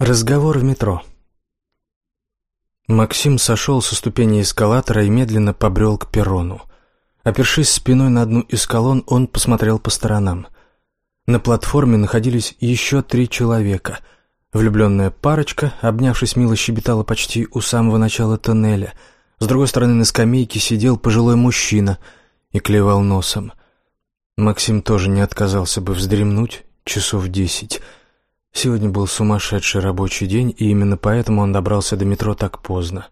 Разговор в метро. Максим сошел со ступени эскалатора и медленно побрел к перрону. Опершись спиной на одну из колонн, он посмотрел по сторонам. На платформе находились еще три человека. Влюбленная парочка, обнявшись, мило щебетала почти у самого начала тоннеля. С другой стороны на скамейке сидел пожилой мужчина и клевал носом. Максим тоже не отказался бы вздремнуть часов десять — Сегодня был сумасшедший рабочий день, и именно поэтому он добрался до метро так поздно.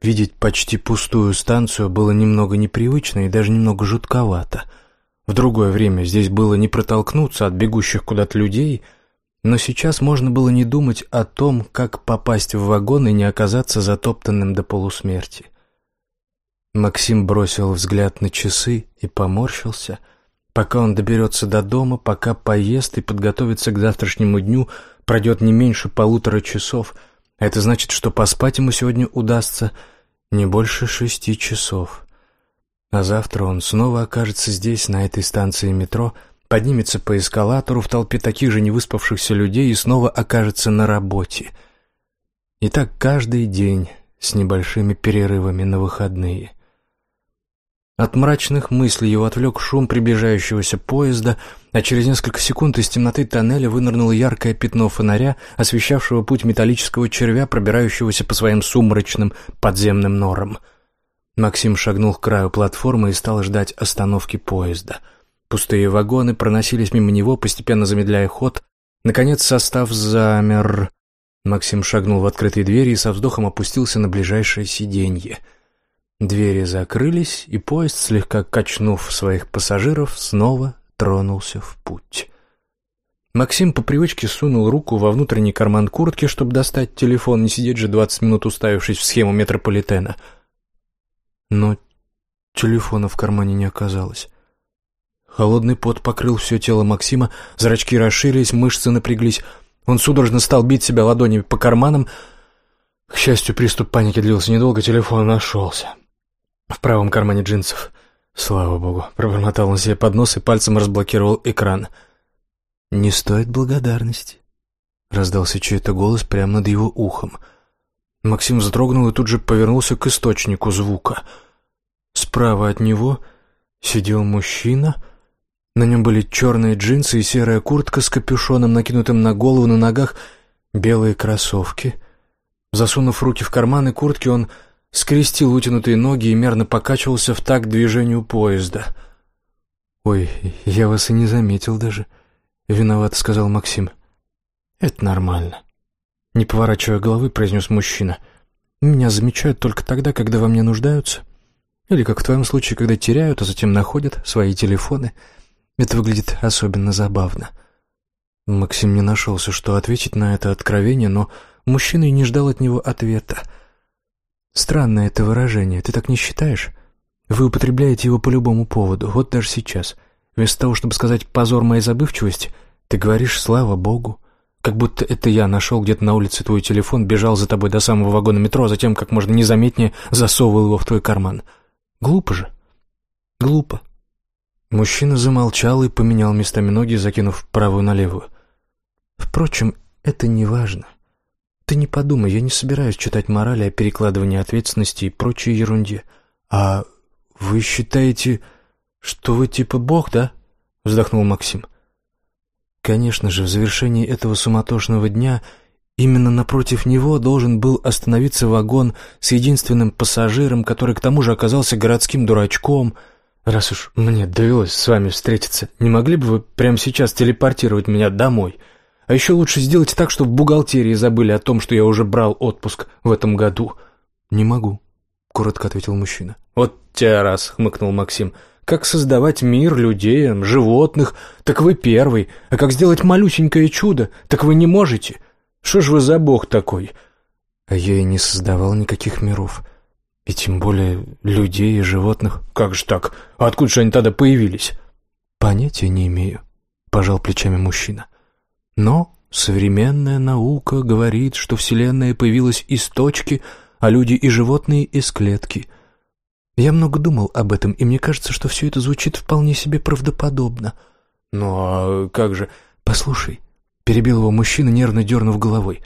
Видеть почти пустую станцию было немного непривычно и даже немного жутковато. В другое время здесь было не протолкнуться от бегущих куда-то людей, но сейчас можно было не думать о том, как попасть в вагон и не оказаться затоптанным до полусмерти. Максим бросил взгляд на часы и поморщился — Пока он доберется до дома, пока поест и подготовится к завтрашнему дню, пройдет не меньше полутора часов. Это значит, что поспать ему сегодня удастся не больше шести часов. А завтра он снова окажется здесь, на этой станции метро, поднимется по эскалатору в толпе таких же невыспавшихся людей и снова окажется на работе. И так каждый день с небольшими перерывами на выходные. От мрачных мыслей его отвлек шум приближающегося поезда, а через несколько секунд из темноты тоннеля вынырнуло яркое пятно фонаря, освещавшего путь металлического червя, пробирающегося по своим сумрачным подземным норам. Максим шагнул к краю платформы и стал ждать остановки поезда. Пустые вагоны проносились мимо него, постепенно замедляя ход. Наконец состав замер. Максим шагнул в открытые двери и со вздохом опустился на ближайшее сиденье — Двери закрылись, и поезд, слегка качнув своих пассажиров, снова тронулся в путь. Максим по привычке сунул руку во внутренний карман куртки, чтобы достать телефон, не сидеть же двадцать минут уставившись в схему метрополитена. Но телефона в кармане не оказалось. Холодный пот покрыл все тело Максима, зрачки расширились, мышцы напряглись. Он судорожно стал бить себя ладонями по карманам. К счастью, приступ паники длился недолго, телефон нашелся. В правом кармане джинсов. Слава богу, пробормотал он себе под нос и пальцем разблокировал экран. «Не стоит благодарности», — раздался чей-то голос прямо над его ухом. Максим вздрогнул и тут же повернулся к источнику звука. Справа от него сидел мужчина. На нем были черные джинсы и серая куртка с капюшоном, накинутым на голову, на ногах белые кроссовки. Засунув руки в карманы куртки, он скрестил вытянутые ноги и мерно покачивался в такт движению поезда. «Ой, я вас и не заметил даже», — виноват сказал Максим. «Это нормально», — не поворачивая головы, произнес мужчина. «Меня замечают только тогда, когда во мне нуждаются. Или, как в твоем случае, когда теряют, а затем находят свои телефоны. Это выглядит особенно забавно». Максим не нашелся, что ответить на это откровение, но мужчина и не ждал от него ответа — Странное это выражение, ты так не считаешь? Вы употребляете его по любому поводу, вот даже сейчас. Вместо того, чтобы сказать «позор моей забывчивости», ты говоришь «слава Богу». Как будто это я нашел где-то на улице твой телефон, бежал за тобой до самого вагона метро, а затем как можно незаметнее засовывал его в твой карман. Глупо же. Глупо. Мужчина замолчал и поменял местами ноги, закинув правую на левую. Впрочем, это не важно. Ты не подумай, я не собираюсь читать морали о перекладывании ответственности и прочей ерунде. А вы считаете, что вы типа бог, да? Вздохнул Максим. Конечно же, в завершении этого суматошного дня именно напротив него должен был остановиться вагон с единственным пассажиром, который к тому же оказался городским дурачком. Раз уж мне довелось с вами встретиться, не могли бы вы прямо сейчас телепортировать меня домой?» А еще лучше сделать так, чтобы в бухгалтерии забыли о том, что я уже брал отпуск в этом году. Не могу, коротко ответил мужчина. Вот тебя раз, хмыкнул Максим. Как создавать мир людей, животных, так вы первый. А как сделать малюсенькое чудо, так вы не можете. Что ж вы за бог такой? А я и не создавал никаких миров. И тем более людей и животных. Как же так? Откуда же они тогда появились? Понятия не имею, пожал плечами мужчина. Но современная наука говорит, что Вселенная появилась из точки, а люди и животные из клетки. Я много думал об этом, и мне кажется, что все это звучит вполне себе правдоподобно. Ну а как же... Послушай, перебил его мужчина, нервно дернув головой.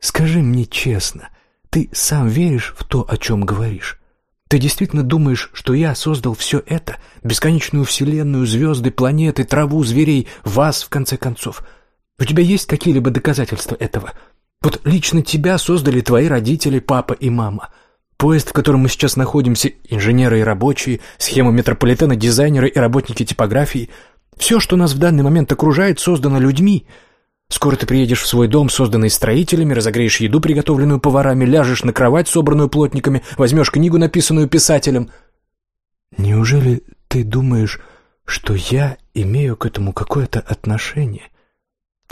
«Скажи мне честно, ты сам веришь в то, о чем говоришь? Ты действительно думаешь, что я создал все это, бесконечную вселенную, звезды, планеты, траву, зверей, вас, в конце концов? У тебя есть какие-либо доказательства этого? Вот лично тебя создали твои родители, папа и мама». Поезд, в котором мы сейчас находимся, инженеры и рабочие, схема метрополитена, дизайнеры и работники типографии. Все, что нас в данный момент окружает, создано людьми. Скоро ты приедешь в свой дом, созданный строителями, разогреешь еду, приготовленную поварами, ляжешь на кровать, собранную плотниками, возьмешь книгу, написанную писателем. Неужели ты думаешь, что я имею к этому какое-то отношение?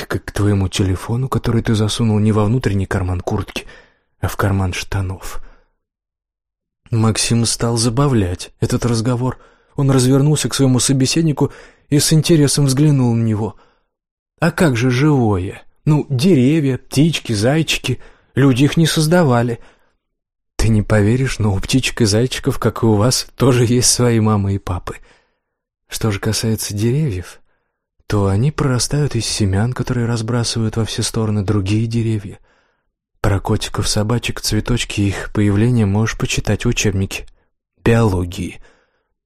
Как к твоему телефону, который ты засунул не во внутренний карман куртки, а в карман штанов?» Максим стал забавлять этот разговор. Он развернулся к своему собеседнику и с интересом взглянул на него. «А как же живое? Ну, деревья, птички, зайчики. Люди их не создавали». «Ты не поверишь, но у птичек и зайчиков, как и у вас, тоже есть свои мамы и папы. Что же касается деревьев, то они прорастают из семян, которые разбрасывают во все стороны другие деревья. Про котиков, собачек, цветочки и их появление можешь почитать в учебнике биологии.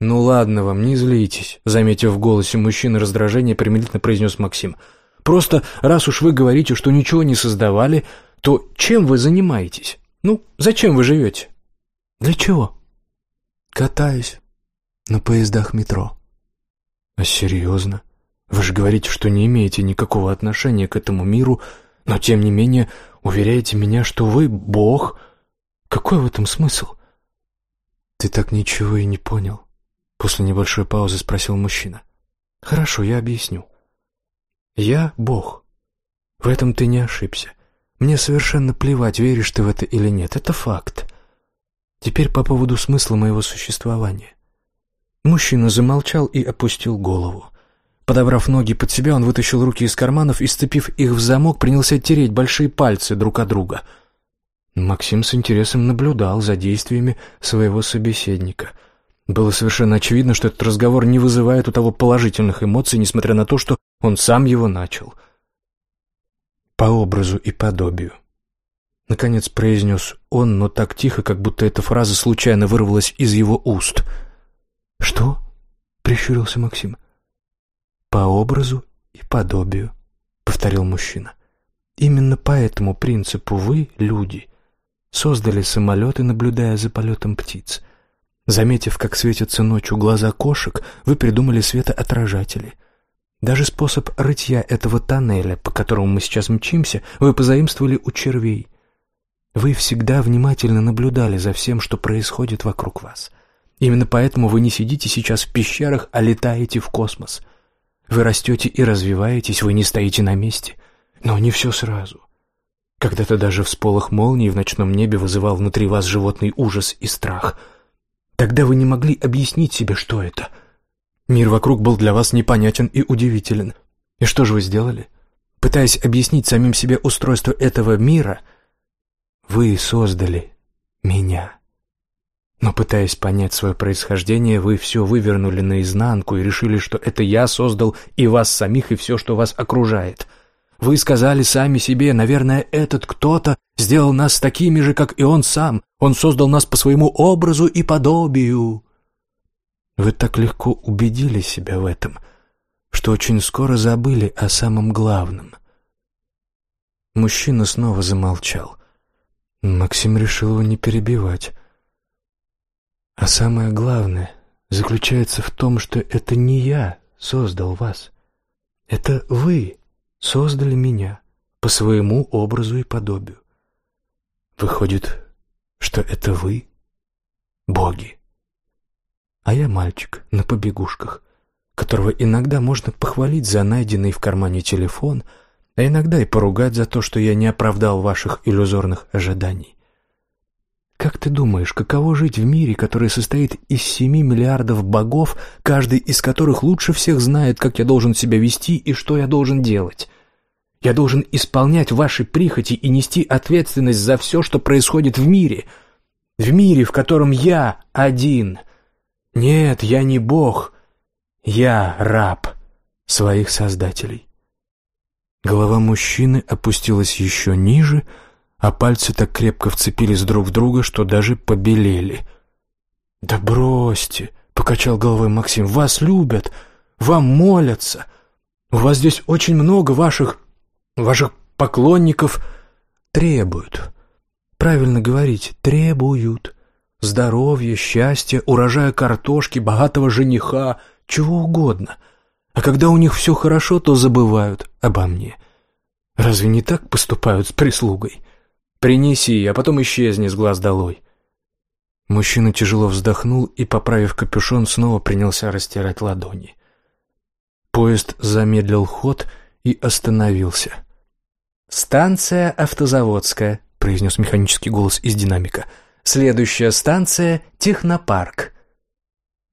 «Ну ладно вам, не злитесь», — заметив в голосе мужчины раздражение, примирительно произнес Максим. «Просто, раз уж вы говорите, что ничего не создавали, то чем вы занимаетесь? Ну, зачем вы живете?» «Для чего?» «Катаюсь на поездах метро». «А серьезно? Вы же говорите, что не имеете никакого отношения к этому миру, но, тем не менее, Уверяете меня, что вы Бог? Какой в этом смысл? Ты так ничего и не понял. После небольшой паузы спросил мужчина. Хорошо, я объясню. Я Бог. В этом ты не ошибся. Мне совершенно плевать, веришь ты в это или нет. Это факт. Теперь по поводу смысла моего существования. Мужчина замолчал и опустил голову. Подобрав ноги под себя, он вытащил руки из карманов и, сцепив их в замок, принялся тереть большие пальцы друг от друга. Максим с интересом наблюдал за действиями своего собеседника. Было совершенно очевидно, что этот разговор не вызывает у того положительных эмоций, несмотря на то, что он сам его начал. «По образу и подобию», — наконец произнес он, но так тихо, как будто эта фраза случайно вырвалась из его уст. «Что?» — прищурился Максим. «По образу и подобию», — повторил мужчина. «Именно по этому принципу вы, люди, создали самолеты, наблюдая за полетом птиц. Заметив, как светятся ночью глаза кошек, вы придумали светоотражатели. Даже способ рытья этого тоннеля, по которому мы сейчас мчимся, вы позаимствовали у червей. Вы всегда внимательно наблюдали за всем, что происходит вокруг вас. Именно поэтому вы не сидите сейчас в пещерах, а летаете в космос — вы растете и развиваетесь, вы не стоите на месте. Но не все сразу. Когда-то даже всполох молнии в ночном небе вызывал внутри вас животный ужас и страх. Тогда вы не могли объяснить себе, что это. Мир вокруг был для вас непонятен и удивителен. И что же вы сделали? Пытаясь объяснить самим себе устройство этого мира, вы создали меня. Но пытаясь понять свое происхождение, вы все вывернули наизнанку и решили, что это я создал и вас самих, и все, что вас окружает. Вы сказали сами себе, наверное, этот кто-то сделал нас такими же, как и он сам. Он создал нас по своему образу и подобию. Вы так легко убедили себя в этом, что очень скоро забыли о самом главном. Мужчина снова замолчал. Максим решил его не перебивать. А самое главное заключается в том, что это не я создал вас. Это вы создали меня по своему образу и подобию. Выходит, что это вы — боги. А я мальчик на побегушках, которого иногда можно похвалить за найденный в кармане телефон, а иногда и поругать за то, что я не оправдал ваших иллюзорных ожиданий. Как ты думаешь, каково жить в мире, который состоит из семи миллиардов богов, каждый из которых лучше всех знает, как я должен себя вести и что я должен делать? Я должен исполнять ваши прихоти и нести ответственность за все, что происходит в мире. В мире, в котором я один. Нет, я не бог. Я раб своих создателей. Голова мужчины опустилась еще ниже, а пальцы так крепко вцепились друг в друга, что даже побелели. «Да бросьте!» — покачал головой Максим. «Вас любят, вам молятся. У вас здесь очень много ваших... ваших поклонников требуют. Правильно говорить, требуют. Здоровья, счастья, урожая картошки, богатого жениха, чего угодно. А когда у них все хорошо, то забывают обо мне. Разве не так поступают с прислугой? Принеси, а потом исчезни с глаз долой. Мужчина тяжело вздохнул и, поправив капюшон, снова принялся растирать ладони. Поезд замедлил ход и остановился. «Станция автозаводская», — произнес механический голос из динамика. «Следующая станция — технопарк».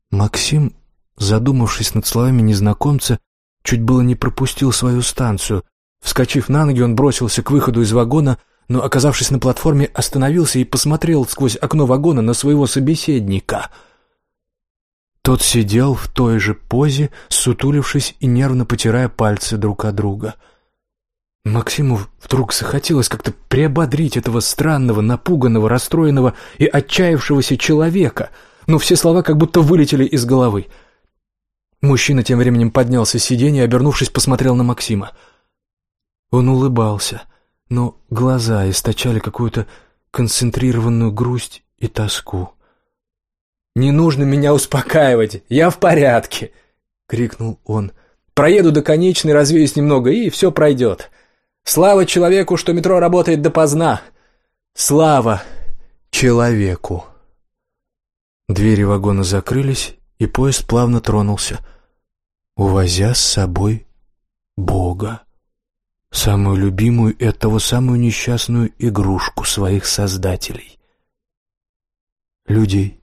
Максим, задумавшись над словами незнакомца, чуть было не пропустил свою станцию. Вскочив на ноги, он бросился к выходу из вагона, но, оказавшись на платформе, остановился и посмотрел сквозь окно вагона на своего собеседника — тот сидел в той же позе, сутулившись и нервно потирая пальцы друг от друга. Максиму вдруг захотелось как-то приободрить этого странного, напуганного, расстроенного и отчаявшегося человека, но все слова как будто вылетели из головы. Мужчина тем временем поднялся с сиденья и, обернувшись, посмотрел на Максима. Он улыбался, но глаза источали какую-то концентрированную грусть и тоску. «Не нужно меня успокаивать, я в порядке!» — крикнул он. «Проеду до конечной, развеюсь немного, и все пройдет. Слава человеку, что метро работает допоздна! Слава человеку!» Двери вагона закрылись, и поезд плавно тронулся, увозя с собой Бога, самую любимую и оттого самую несчастную игрушку своих создателей — людей.